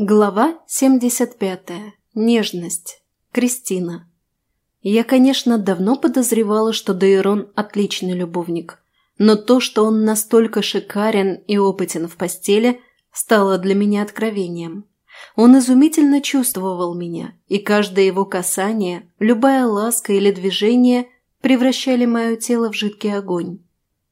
Глава 75. Нежность. Кристина. Я, конечно, давно подозревала, что Дейрон – отличный любовник. Но то, что он настолько шикарен и опытен в постели, стало для меня откровением. Он изумительно чувствовал меня, и каждое его касание, любая ласка или движение превращали мое тело в жидкий огонь.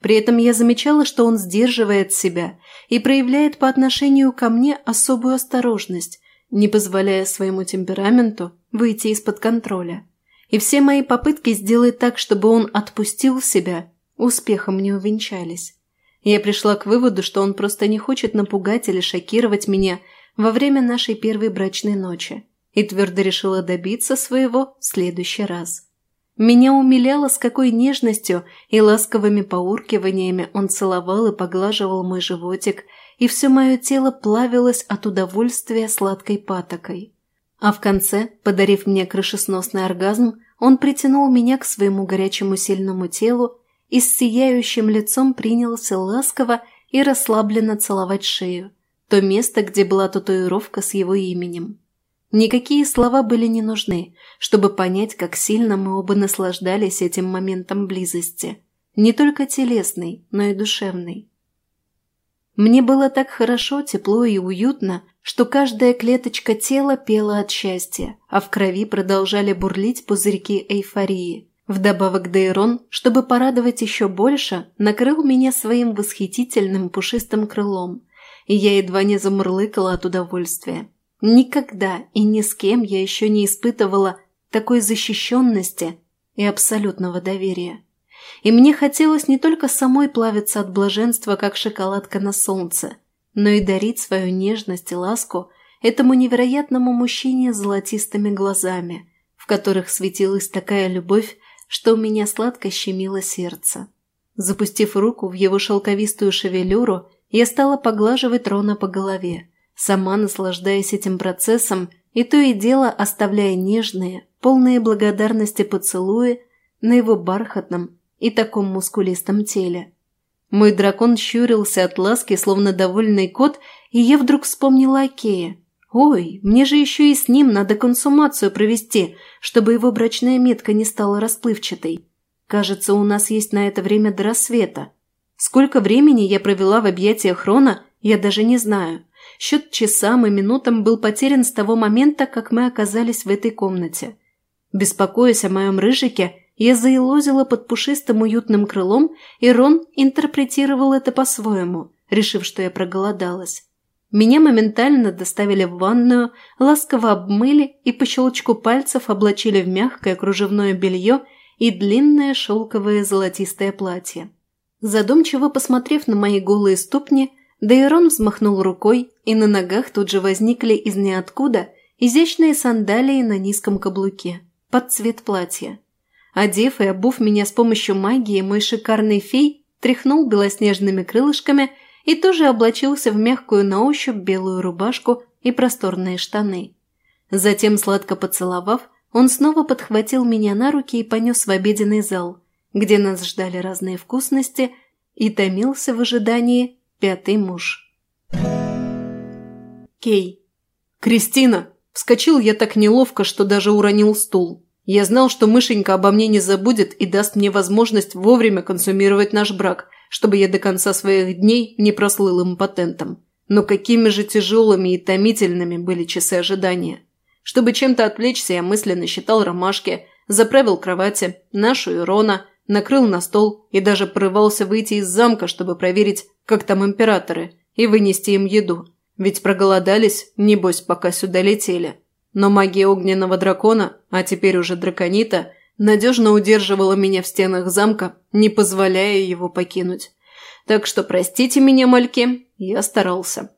При этом я замечала, что он сдерживает себя и проявляет по отношению ко мне особую осторожность, не позволяя своему темпераменту выйти из-под контроля. И все мои попытки сделать так, чтобы он отпустил себя, успехом не увенчались. Я пришла к выводу, что он просто не хочет напугать или шокировать меня во время нашей первой брачной ночи и твердо решила добиться своего в следующий раз. Меня умиляло, с какой нежностью и ласковыми поуркиваниями он целовал и поглаживал мой животик, и все мое тело плавилось от удовольствия сладкой патокой. А в конце, подарив мне крышесносный оргазм, он притянул меня к своему горячему сильному телу и с сияющим лицом принялся ласково и расслабленно целовать шею, то место, где была татуировка с его именем. Никакие слова были не нужны, чтобы понять, как сильно мы оба наслаждались этим моментом близости. Не только телесной, но и душевной. Мне было так хорошо, тепло и уютно, что каждая клеточка тела пела от счастья, а в крови продолжали бурлить пузырьки эйфории. Вдобавок Дейрон, чтобы порадовать еще больше, накрыл меня своим восхитительным пушистым крылом, и я едва не замурлыкала от удовольствия. Никогда и ни с кем я еще не испытывала такой защищенности и абсолютного доверия. И мне хотелось не только самой плавиться от блаженства, как шоколадка на солнце, но и дарить свою нежность и ласку этому невероятному мужчине с золотистыми глазами, в которых светилась такая любовь, что у меня сладко щемило сердце. Запустив руку в его шелковистую шевелюру, я стала поглаживать Рона по голове, сама наслаждаясь этим процессом и то и дело оставляя нежные, полные благодарности поцелуи на его бархатном и таком мускулистом теле. Мой дракон щурился от ласки, словно довольный кот, и я вдруг вспомнила о. «Ой, мне же еще и с ним надо консумацию провести, чтобы его брачная метка не стала расплывчатой. Кажется, у нас есть на это время до рассвета. Сколько времени я провела в объятиях Рона, я даже не знаю. Счет часам и минутам был потерян с того момента, как мы оказались в этой комнате. Беспокоясь о моем рыжике, я заилозила под пушистым уютным крылом, и Рон интерпретировал это по-своему, решив, что я проголодалась. Меня моментально доставили в ванную, ласково обмыли и по щелчку пальцев облачили в мягкое кружевное белье и длинное шелковое золотистое платье. Задумчиво посмотрев на мои голые ступни, Дейрон взмахнул рукой, и на ногах тут же возникли из ниоткуда изящные сандалии на низком каблуке, под цвет платья. Одев и обув меня с помощью магии, мой шикарный фей тряхнул белоснежными крылышками и тоже облачился в мягкую на ощупь белую рубашку и просторные штаны. Затем, сладко поцеловав, он снова подхватил меня на руки и понес в обеденный зал, где нас ждали разные вкусности, и томился в ожидании Пятый муж. Кей. «Кристина!» Вскочил я так неловко, что даже уронил стул. Я знал, что мышенька обо мне не забудет и даст мне возможность вовремя консумировать наш брак, чтобы я до конца своих дней не прослыл импотентом. Но какими же тяжелыми и томительными были часы ожидания. Чтобы чем-то отвлечься, я мысленно считал ромашки, заправил кровати, нашу и Рона, накрыл на стол и даже порывался выйти из замка, чтобы проверить, как там императоры, и вынести им еду. Ведь проголодались, небось, пока сюда летели. Но магия огненного дракона, а теперь уже драконита, надежно удерживала меня в стенах замка, не позволяя его покинуть. Так что простите меня, мальки, я старался.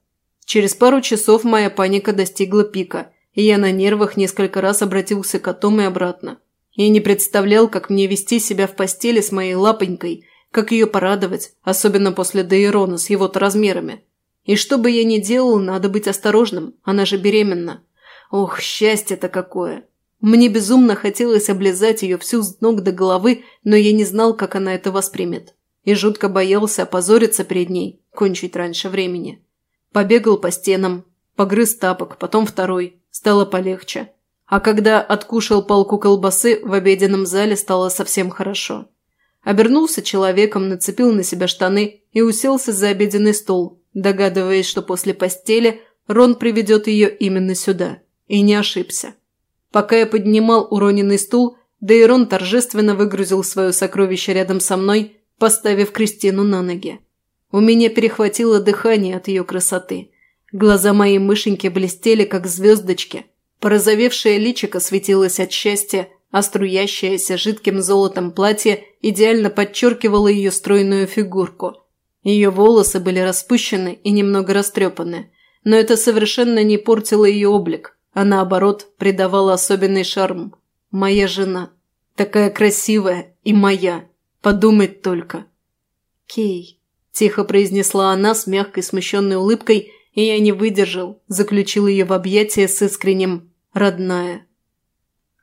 Через пару часов моя паника достигла пика, и я на нервах несколько раз обратился к Атому и обратно. Я не представлял, как мне вести себя в постели с моей лапонькой, как ее порадовать, особенно после Дейрона с его-то размерами. И что бы я ни делал, надо быть осторожным, она же беременна. Ох, счастье-то какое! Мне безумно хотелось облизать ее всю с ног до головы, но я не знал, как она это воспримет. И жутко боялся опозориться перед ней, кончить раньше времени. Побегал по стенам, Погрыз тапок, потом второй. Стало полегче. А когда откушал полку колбасы, в обеденном зале стало совсем хорошо. Обернулся человеком, нацепил на себя штаны и уселся за обеденный стол, догадываясь, что после постели Рон приведет ее именно сюда. И не ошибся. Пока я поднимал уроненный стул, Дейрон торжественно выгрузил свое сокровище рядом со мной, поставив Кристину на ноги. У меня перехватило дыхание от ее красоты. Глаза моей мышеньки блестели, как звездочки. Порозовевшее личико светилось от счастья, а струящееся жидким золотом платье идеально подчеркивало ее стройную фигурку. Ее волосы были распущены и немного растрепаны, но это совершенно не портило ее облик, а наоборот придавало особенный шарм. Моя жена. Такая красивая и моя. Подумать только. «Кей», – тихо произнесла она с мягкой смущенной улыбкой, и я не выдержал, заключил ее в объятия с искренним «родная».